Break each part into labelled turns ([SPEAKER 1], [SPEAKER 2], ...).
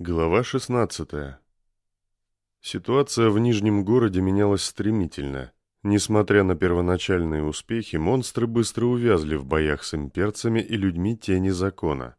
[SPEAKER 1] Глава 16. Ситуация в Нижнем городе менялась стремительно. Несмотря на первоначальные успехи, монстры быстро увязли в боях с имперцами и людьми тени закона.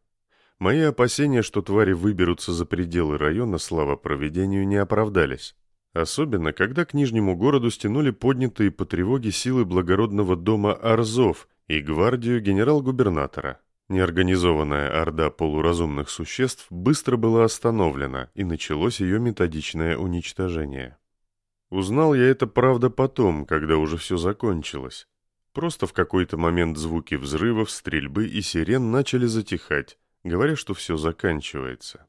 [SPEAKER 1] Мои опасения, что твари выберутся за пределы района, слава проведению, не оправдались. Особенно, когда к Нижнему городу стянули поднятые по тревоге силы благородного дома Арзов и гвардию генерал-губернатора. Неорганизованная орда полуразумных существ быстро была остановлена, и началось ее методичное уничтожение. Узнал я это, правда, потом, когда уже все закончилось. Просто в какой-то момент звуки взрывов, стрельбы и сирен начали затихать, говоря, что все заканчивается.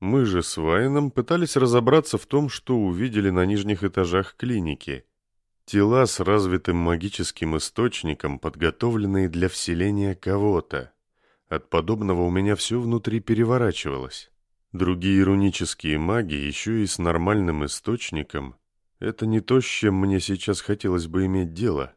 [SPEAKER 1] Мы же с Вайном пытались разобраться в том, что увидели на нижних этажах клиники. Тела с развитым магическим источником, подготовленные для вселения кого-то. От подобного у меня все внутри переворачивалось. Другие рунические маги, еще и с нормальным источником, это не то, с чем мне сейчас хотелось бы иметь дело.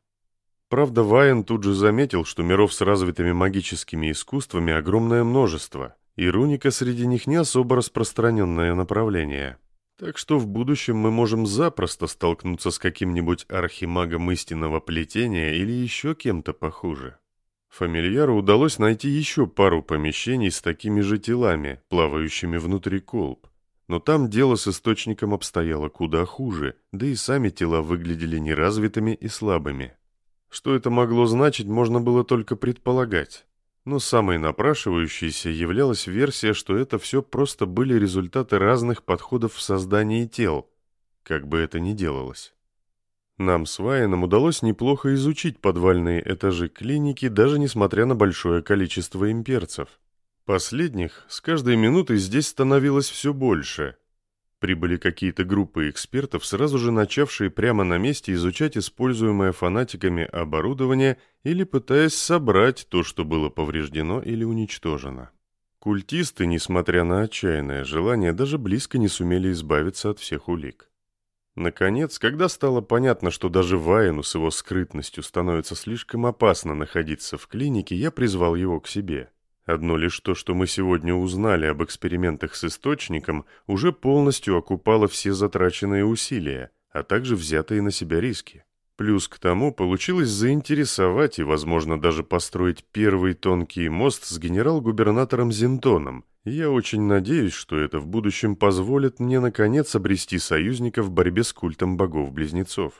[SPEAKER 1] Правда, Вайен тут же заметил, что миров с развитыми магическими искусствами огромное множество, и руника среди них не особо распространенное направление. Так что в будущем мы можем запросто столкнуться с каким-нибудь архимагом истинного плетения или еще кем-то похуже. Фамильяру удалось найти еще пару помещений с такими же телами, плавающими внутри колб. Но там дело с источником обстояло куда хуже, да и сами тела выглядели неразвитыми и слабыми. Что это могло значить, можно было только предполагать. Но самой напрашивающейся являлась версия, что это все просто были результаты разных подходов в создании тел, как бы это ни делалось. Нам с Вайеном удалось неплохо изучить подвальные этажи клиники, даже несмотря на большое количество имперцев. Последних с каждой минутой здесь становилось все больше. Прибыли какие-то группы экспертов, сразу же начавшие прямо на месте изучать используемое фанатиками оборудование или пытаясь собрать то, что было повреждено или уничтожено. Культисты, несмотря на отчаянное желание, даже близко не сумели избавиться от всех улик. Наконец, когда стало понятно, что даже Вайну с его скрытностью становится слишком опасно находиться в клинике, я призвал его к себе. Одно лишь то, что мы сегодня узнали об экспериментах с источником, уже полностью окупало все затраченные усилия, а также взятые на себя риски. Плюс к тому получилось заинтересовать и, возможно, даже построить первый тонкий мост с генерал-губернатором Зинтоном, я очень надеюсь, что это в будущем позволит мне наконец обрести союзника в борьбе с культом богов-близнецов.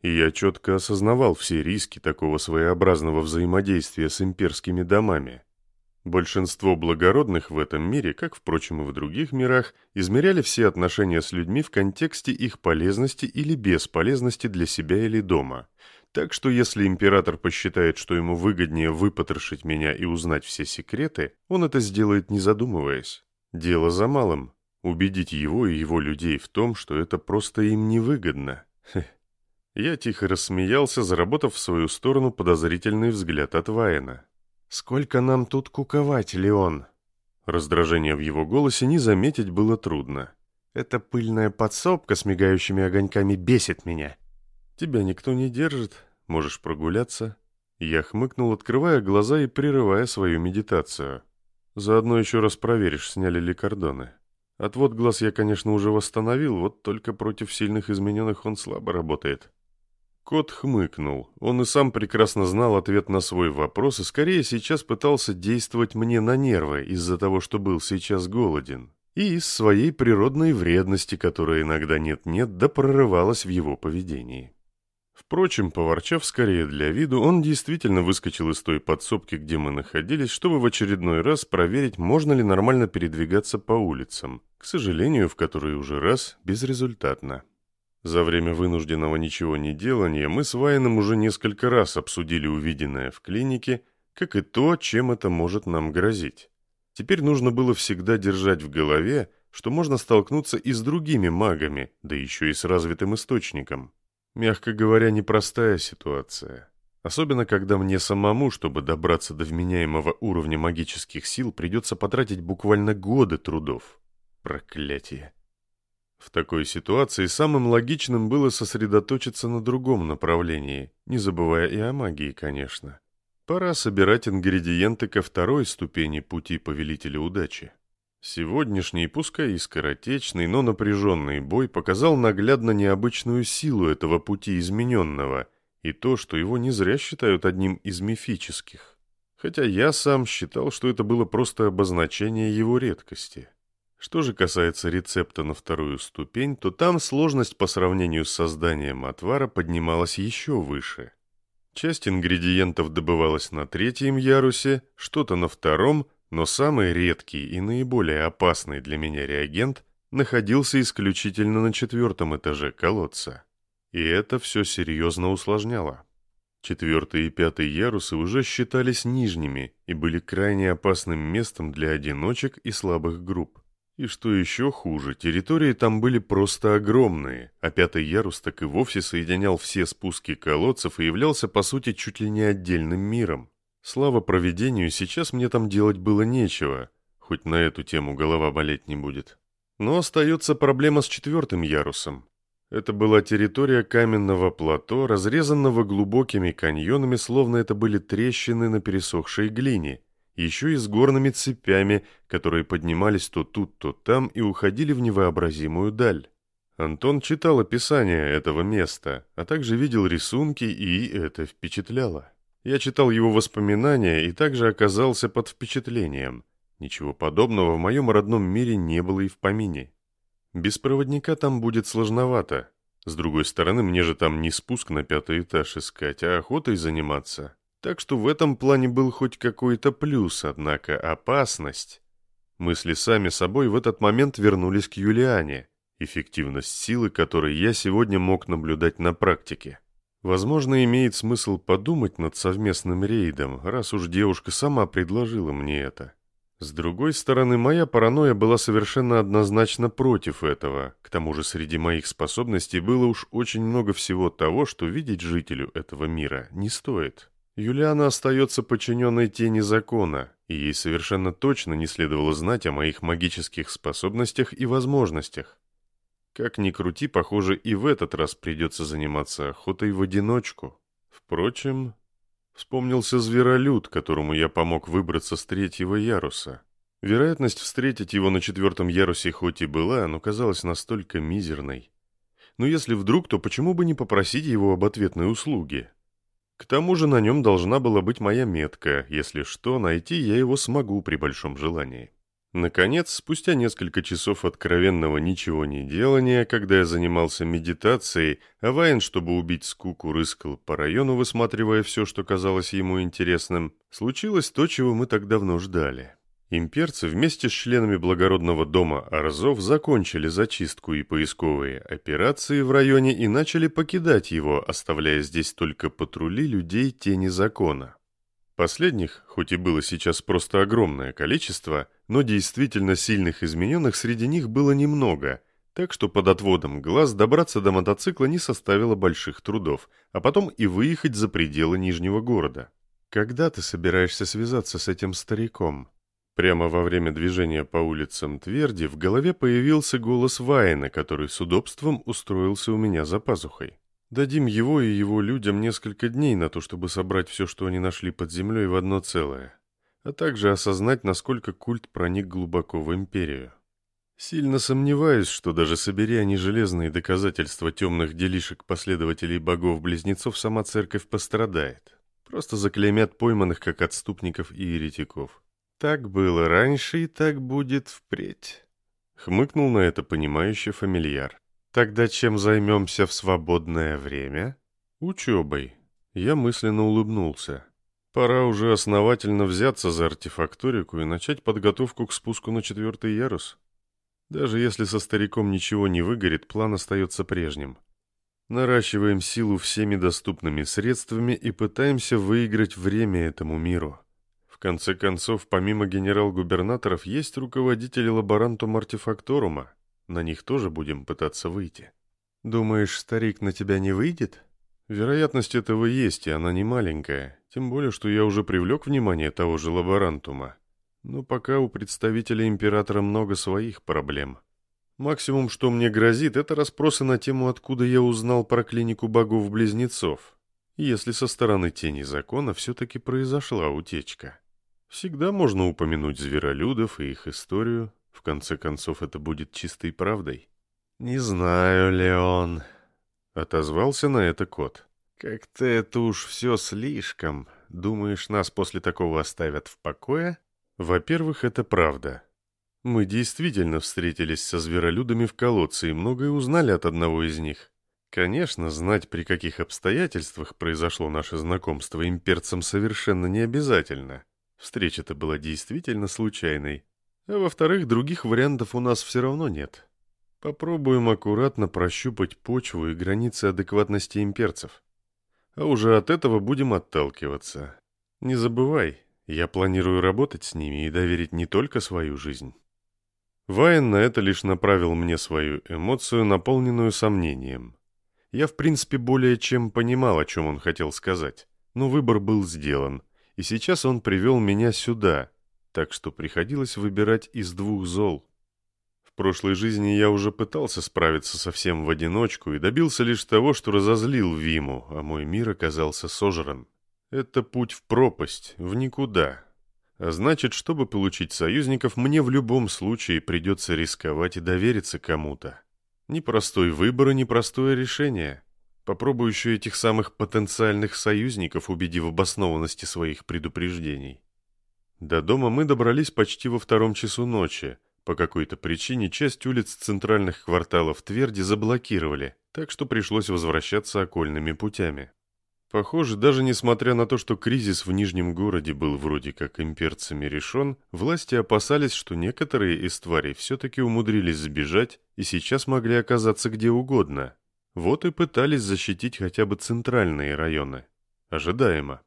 [SPEAKER 1] И я четко осознавал все риски такого своеобразного взаимодействия с имперскими домами. Большинство благородных в этом мире, как, впрочем, и в других мирах, измеряли все отношения с людьми в контексте их полезности или бесполезности для себя или дома – так что если император посчитает, что ему выгоднее выпотрошить меня и узнать все секреты, он это сделает не задумываясь. Дело за малым. Убедить его и его людей в том, что это просто им невыгодно. Хе. Я тихо рассмеялся, заработав в свою сторону подозрительный взгляд от Вайена. «Сколько нам тут куковать, Леон?» Раздражение в его голосе не заметить было трудно. «Эта пыльная подсобка с мигающими огоньками бесит меня. «Тебя никто не держит, можешь прогуляться». Я хмыкнул, открывая глаза и прерывая свою медитацию. «Заодно еще раз проверишь, сняли ли кордоны. Отвод глаз я, конечно, уже восстановил, вот только против сильных измененных он слабо работает». Кот хмыкнул. Он и сам прекрасно знал ответ на свой вопрос и скорее сейчас пытался действовать мне на нервы из-за того, что был сейчас голоден. И из своей природной вредности, которая иногда нет-нет, да прорывалась в его поведении. Впрочем, поворчав скорее для виду, он действительно выскочил из той подсобки, где мы находились, чтобы в очередной раз проверить, можно ли нормально передвигаться по улицам. К сожалению, в который уже раз безрезультатно. За время вынужденного ничего не делания мы с Вайном уже несколько раз обсудили увиденное в клинике, как и то, чем это может нам грозить. Теперь нужно было всегда держать в голове, что можно столкнуться и с другими магами, да еще и с развитым источником. Мягко говоря, непростая ситуация. Особенно, когда мне самому, чтобы добраться до вменяемого уровня магических сил, придется потратить буквально годы трудов. Проклятие. В такой ситуации самым логичным было сосредоточиться на другом направлении, не забывая и о магии, конечно. Пора собирать ингредиенты ко второй ступени пути Повелителя Удачи. Сегодняшний, пускай и скоротечный, но напряженный бой показал наглядно необычную силу этого пути измененного и то, что его не зря считают одним из мифических. Хотя я сам считал, что это было просто обозначение его редкости. Что же касается рецепта на вторую ступень, то там сложность по сравнению с созданием отвара поднималась еще выше. Часть ингредиентов добывалась на третьем ярусе, что-то на втором – но самый редкий и наиболее опасный для меня реагент находился исключительно на четвертом этаже колодца. И это все серьезно усложняло. Четвертый и пятый ярусы уже считались нижними и были крайне опасным местом для одиночек и слабых групп. И что еще хуже, территории там были просто огромные, а пятый ярус так и вовсе соединял все спуски колодцев и являлся по сути чуть ли не отдельным миром. Слава проведению, сейчас мне там делать было нечего, хоть на эту тему голова болеть не будет. Но остается проблема с четвертым ярусом. Это была территория каменного плато, разрезанного глубокими каньонами, словно это были трещины на пересохшей глине, еще и с горными цепями, которые поднимались то тут, то там и уходили в невообразимую даль. Антон читал описание этого места, а также видел рисунки, и это впечатляло. Я читал его воспоминания и также оказался под впечатлением. Ничего подобного в моем родном мире не было и в помине. Без проводника там будет сложновато. С другой стороны, мне же там не спуск на пятый этаж искать, а охотой заниматься. Так что в этом плане был хоть какой-то плюс, однако опасность. Мысли сами собой в этот момент вернулись к Юлиане, эффективность силы, которой я сегодня мог наблюдать на практике. Возможно, имеет смысл подумать над совместным рейдом, раз уж девушка сама предложила мне это. С другой стороны, моя паранойя была совершенно однозначно против этого. К тому же среди моих способностей было уж очень много всего того, что видеть жителю этого мира не стоит. Юлиана остается подчиненной тени закона, и ей совершенно точно не следовало знать о моих магических способностях и возможностях. Как ни крути, похоже, и в этот раз придется заниматься охотой в одиночку. Впрочем, вспомнился зверолюд, которому я помог выбраться с третьего яруса. Вероятность встретить его на четвертом ярусе хоть и была, но казалась настолько мизерной. Но если вдруг, то почему бы не попросить его об ответной услуге? К тому же на нем должна была быть моя метка, если что, найти я его смогу при большом желании. Наконец, спустя несколько часов откровенного ничего не делания, когда я занимался медитацией, а Вайн, чтобы убить скуку, рыскал по району, высматривая все, что казалось ему интересным, случилось то, чего мы так давно ждали. Имперцы вместе с членами благородного дома Арзов закончили зачистку и поисковые операции в районе и начали покидать его, оставляя здесь только патрули людей тени закона. Последних, хоть и было сейчас просто огромное количество, но действительно сильных измененных среди них было немного, так что под отводом глаз добраться до мотоцикла не составило больших трудов, а потом и выехать за пределы Нижнего города. «Когда ты собираешься связаться с этим стариком?» Прямо во время движения по улицам Тверди в голове появился голос Вайна, который с удобством устроился у меня за пазухой. Дадим его и его людям несколько дней на то, чтобы собрать все, что они нашли под землей, в одно целое, а также осознать, насколько культ проник глубоко в империю. Сильно сомневаюсь, что даже собери они железные доказательства темных делишек последователей богов-близнецов, сама церковь пострадает. Просто заклеймят пойманных как отступников и еретиков. Так было раньше и так будет впредь. Хмыкнул на это понимающий фамильяр. Тогда чем займемся в свободное время? Учебой. Я мысленно улыбнулся. Пора уже основательно взяться за артефакторику и начать подготовку к спуску на четвертый ярус. Даже если со стариком ничего не выгорит, план остается прежним. Наращиваем силу всеми доступными средствами и пытаемся выиграть время этому миру. В конце концов, помимо генерал-губернаторов, есть руководители лаборантум артефакторума. На них тоже будем пытаться выйти. Думаешь, старик на тебя не выйдет? Вероятность этого есть, и она не маленькая. Тем более, что я уже привлек внимание того же лаборантума. Но пока у представителя императора много своих проблем. Максимум, что мне грозит, это расспросы на тему, откуда я узнал про клинику богов-близнецов. Если со стороны тени закона все-таки произошла утечка. Всегда можно упомянуть зверолюдов и их историю, В конце концов, это будет чистой правдой. «Не знаю, Леон», — отозвался на это кот. «Как-то это уж все слишком. Думаешь, нас после такого оставят в покое?» «Во-первых, это правда. Мы действительно встретились со зверолюдами в колодце и многое узнали от одного из них. Конечно, знать, при каких обстоятельствах произошло наше знакомство имперцам совершенно не обязательно. Встреча-то была действительно случайной. А во-вторых, других вариантов у нас все равно нет. Попробуем аккуратно прощупать почву и границы адекватности имперцев. А уже от этого будем отталкиваться. Не забывай, я планирую работать с ними и доверить не только свою жизнь. Вайн на это лишь направил мне свою эмоцию, наполненную сомнением. Я, в принципе, более чем понимал, о чем он хотел сказать. Но выбор был сделан, и сейчас он привел меня сюда, так что приходилось выбирать из двух зол. В прошлой жизни я уже пытался справиться совсем в одиночку и добился лишь того, что разозлил Виму, а мой мир оказался сожран. Это путь в пропасть, в никуда. А значит, чтобы получить союзников, мне в любом случае придется рисковать и довериться кому-то. Непростой выбор и непростое решение. Попробую еще этих самых потенциальных союзников, убедив в обоснованности своих предупреждений. До дома мы добрались почти во втором часу ночи. По какой-то причине часть улиц центральных кварталов Тверди заблокировали, так что пришлось возвращаться окольными путями. Похоже, даже несмотря на то, что кризис в Нижнем городе был вроде как имперцами решен, власти опасались, что некоторые из тварей все-таки умудрились сбежать и сейчас могли оказаться где угодно. Вот и пытались защитить хотя бы центральные районы. Ожидаемо.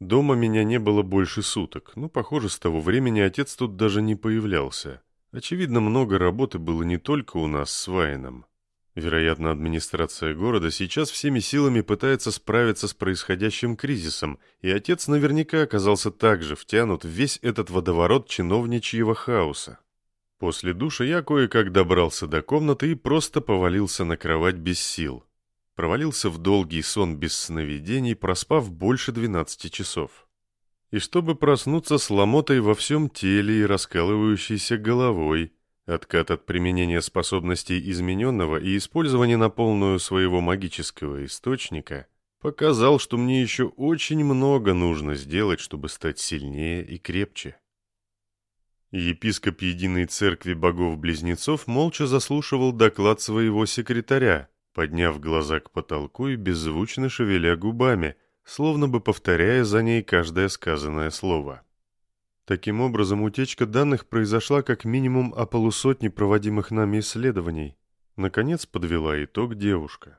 [SPEAKER 1] Дома меня не было больше суток, но, похоже, с того времени отец тут даже не появлялся. Очевидно, много работы было не только у нас с Вайном. Вероятно, администрация города сейчас всеми силами пытается справиться с происходящим кризисом, и отец наверняка оказался также втянут в весь этот водоворот чиновничьего хаоса. После душа я кое-как добрался до комнаты и просто повалился на кровать без сил. Провалился в долгий сон без сновидений, проспав больше 12 часов. И чтобы проснуться с ломотой во всем теле и раскалывающейся головой, Откат от применения способностей измененного и использования на полную своего магического источника показал, что мне еще очень много нужно сделать, чтобы стать сильнее и крепче. Епископ Единой Церкви Богов-Близнецов молча заслушивал доклад своего секретаря, подняв глаза к потолку и беззвучно шевеля губами, словно бы повторяя за ней каждое сказанное слово. Таким образом, утечка данных произошла как минимум о полусотне проводимых нами исследований. Наконец подвела итог девушка.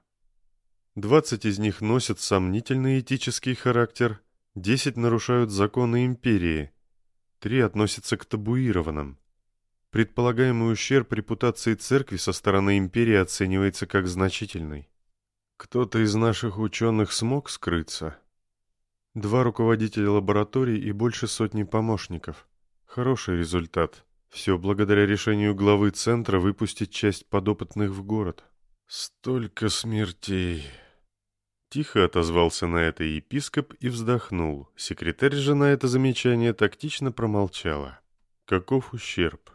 [SPEAKER 1] Двадцать из них носят сомнительный этический характер, десять нарушают законы империи, три относятся к табуированным. Предполагаемый ущерб репутации церкви со стороны империи оценивается как значительный. Кто-то из наших ученых смог скрыться – Два руководителя лабораторий и больше сотни помощников. Хороший результат. Все благодаря решению главы центра выпустить часть подопытных в город. Столько смертей. Тихо отозвался на это епископ и вздохнул. Секретарь же на это замечание тактично промолчала. Каков ущерб?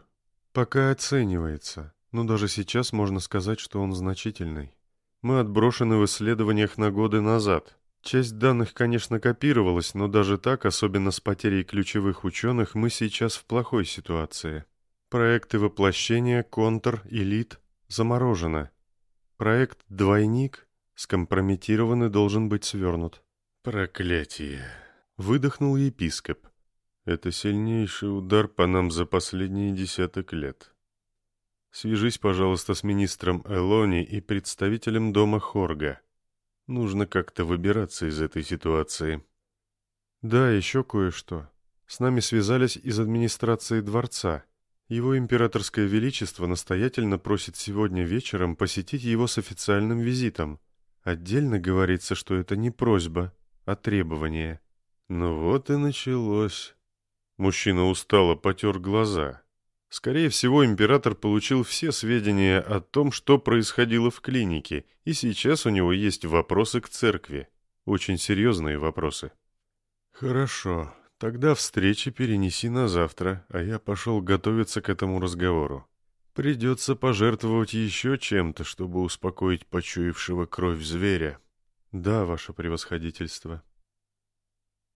[SPEAKER 1] Пока оценивается, но даже сейчас можно сказать, что он значительный. Мы отброшены в исследованиях на годы назад. Часть данных, конечно, копировалась, но даже так, особенно с потерей ключевых ученых, мы сейчас в плохой ситуации. Проекты воплощения, контр, элит заморожены. Проект «Двойник» скомпрометирован и должен быть свернут. «Проклятие!» — выдохнул епископ. «Это сильнейший удар по нам за последние десяток лет. Свяжись, пожалуйста, с министром Элони и представителем дома Хорга». Нужно как-то выбираться из этой ситуации. Да, еще кое-что. С нами связались из администрации дворца. Его императорское величество настоятельно просит сегодня вечером посетить его с официальным визитом. Отдельно говорится, что это не просьба, а требование. Ну вот и началось. Мужчина устало потер глаза. Скорее всего, император получил все сведения о том, что происходило в клинике, и сейчас у него есть вопросы к церкви. Очень серьезные вопросы. «Хорошо. Тогда встречи перенеси на завтра, а я пошел готовиться к этому разговору. Придется пожертвовать еще чем-то, чтобы успокоить почуявшего кровь зверя. Да, ваше превосходительство.